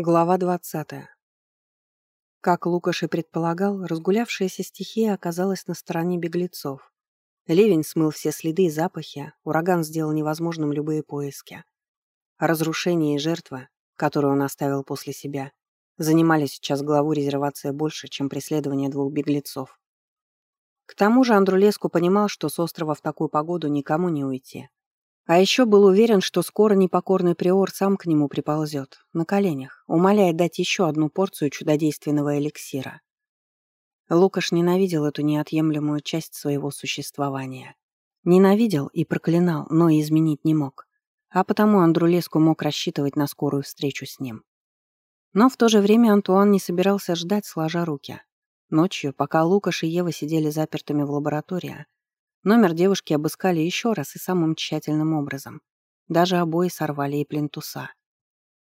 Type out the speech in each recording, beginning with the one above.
Глава 20. Как Лукаш и предполагал, разгулявшаяся стихия оказалась на стороне беглецов. Ливень смыл все следы и запахи, ураган сделал невозможным любые поиски. Разрушение и жертва, которую он оставил после себя, занимали сейчас главу резервации больше, чем преследование двух беглецов. К тому же Андрулеску понимал, что с острова в такую погоду никому не уйти. А еще был уверен, что скоро непокорный приор сам к нему приползет, на коленях, умоляя дать еще одну порцию чудодейственного эликсира. Лукаш ненавидел эту неотъемлемую часть своего существования. Ненавидел и проклинал, но и изменить не мог. А потому Андрулеску мог рассчитывать на скорую встречу с ним. Но в то же время Антуан не собирался ждать, сложа руки. Ночью, пока Лукаш и Ева сидели запертыми в лаборатории, Номер девушки обыскали еще раз и самым тщательным образом. Даже обои сорвали и плинтуса.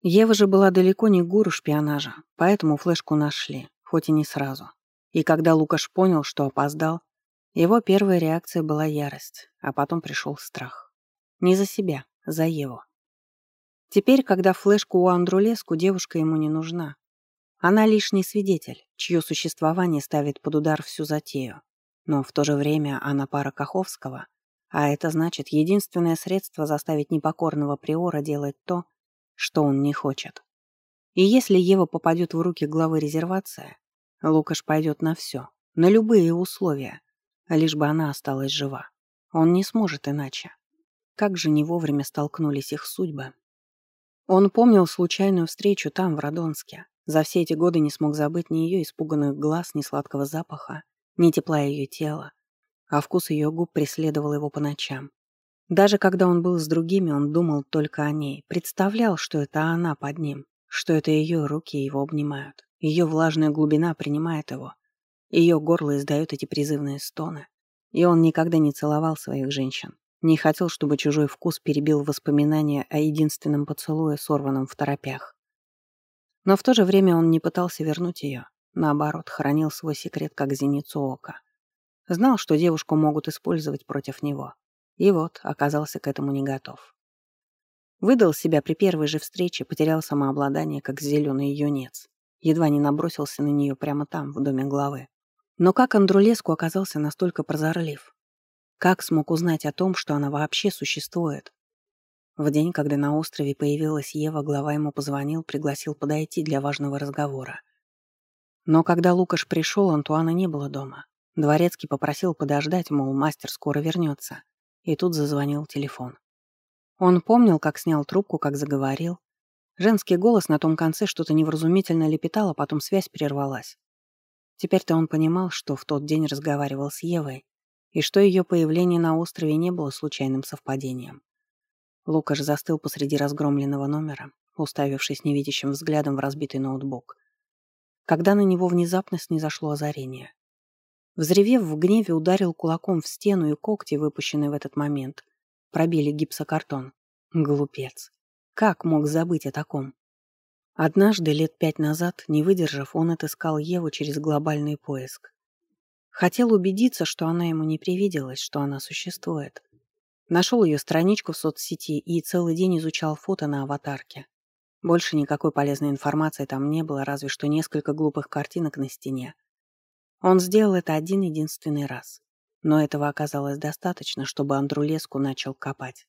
Ева же была далеко не гуру шпионажа, поэтому флешку нашли, хоть и не сразу. И когда Лукаш понял, что опоздал, его первая реакция была ярость, а потом пришел страх. Не за себя, за Еву. Теперь, когда флешку у Андрулеску, девушка ему не нужна. Она лишний свидетель, чье существование ставит под удар всю затею. Но в то же время она пара Каховского, а это значит единственное средство заставить непокорного приора делать то, что он не хочет. И если Ева попадет в руки главы резервации, Лукаш пойдет на все, на любые условия, лишь бы она осталась жива. Он не сможет иначе. Как же не вовремя столкнулись их судьбы. Он помнил случайную встречу там, в Радонске. За все эти годы не смог забыть ни ее испуганных глаз, ни сладкого запаха, ни тепла ее тела, а вкус ее губ преследовал его по ночам. Даже когда он был с другими, он думал только о ней, представлял, что это она под ним, что это ее руки его обнимают, ее влажная глубина принимает его, ее горло издает эти призывные стоны. И он никогда не целовал своих женщин, не хотел, чтобы чужой вкус перебил воспоминания о единственном поцелуе, сорванном в торопях. Но в то же время он не пытался вернуть ее, Наоборот, хранил свой секрет как зеницу ока. Знал, что девушку могут использовать против него. И вот, оказался к этому не готов. Выдал себя при первой же встрече, потерял самообладание, как зеленый юнец. Едва не набросился на нее прямо там, в доме главы. Но как Андрулеску оказался настолько прозорлив? Как смог узнать о том, что она вообще существует? В день, когда на острове появилась Ева, глава ему позвонил, пригласил подойти для важного разговора. Но когда Лукаш пришел, Антуана не было дома. Дворецкий попросил подождать, мол, мастер скоро вернется. И тут зазвонил телефон. Он помнил, как снял трубку, как заговорил. Женский голос на том конце что-то невразумительно лепетал, а потом связь прервалась. Теперь-то он понимал, что в тот день разговаривал с Евой, и что ее появление на острове не было случайным совпадением. Лукаш застыл посреди разгромленного номера, уставившись невидящим взглядом в разбитый ноутбук когда на него внезапно снизошло озарение. Взревев в гневе, ударил кулаком в стену, и когти, выпущенные в этот момент, пробили гипсокартон. Глупец. Как мог забыть о таком? Однажды, лет пять назад, не выдержав, он отыскал Еву через глобальный поиск. Хотел убедиться, что она ему не привиделась, что она существует. Нашел ее страничку в соцсети и целый день изучал фото на аватарке. Больше никакой полезной информации там не было, разве что несколько глупых картинок на стене. Он сделал это один единственный раз. Но этого оказалось достаточно, чтобы Андрулеску начал копать.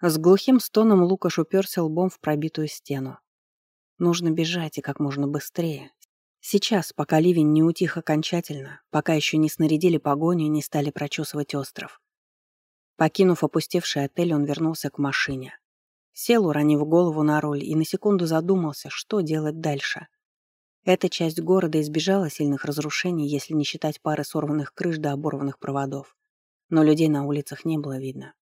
С глухим стоном Лукаш уперся лбом в пробитую стену. Нужно бежать и как можно быстрее. Сейчас, пока ливень не утих окончательно, пока еще не снарядили погоню и не стали прочесывать остров. Покинув опустевший отель, он вернулся к машине. Сел, уронив голову на руль, и на секунду задумался, что делать дальше. Эта часть города избежала сильных разрушений, если не считать пары сорванных крыш до оборванных проводов. Но людей на улицах не было видно.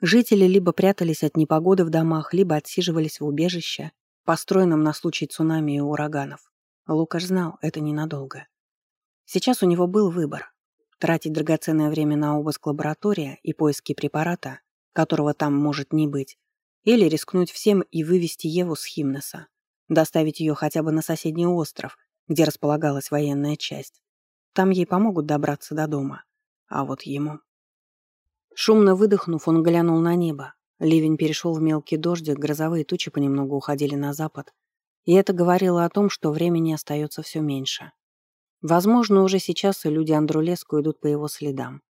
Жители либо прятались от непогоды в домах, либо отсиживались в убежище, построенном на случай цунами и ураганов. Лукаш знал, это ненадолго. Сейчас у него был выбор. Тратить драгоценное время на обыск лаборатории и поиски препарата, которого там может не быть, или рискнуть всем и вывести Еву с Химноса. Доставить ее хотя бы на соседний остров, где располагалась военная часть. Там ей помогут добраться до дома. А вот ему... Шумно выдохнув, он глянул на небо. Ливень перешел в мелкий дождик, грозовые тучи понемногу уходили на запад, И это говорило о том, что времени остается все меньше. Возможно, уже сейчас люди Андрулеску идут по его следам.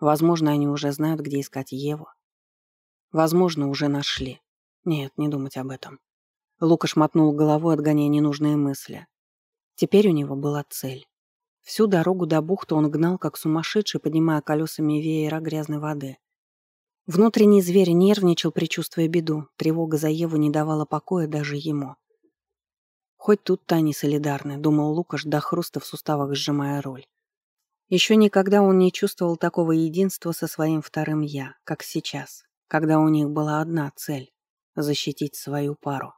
Возможно, они уже знают, где искать Еву. Возможно, уже нашли. Нет, не думать об этом. Лукаш мотнул головой, отгоняя ненужные мысли. Теперь у него была цель. Всю дорогу до бухты он гнал, как сумасшедший, поднимая колесами веера грязной воды. Внутренний зверь нервничал, предчувствуя беду. Тревога за Еву не давала покоя даже ему. Хоть тут-то они солидарны, думал Лукаш до хруста в суставах, сжимая роль. Еще никогда он не чувствовал такого единства со своим вторым «я», как сейчас, когда у них была одна цель — защитить свою пару.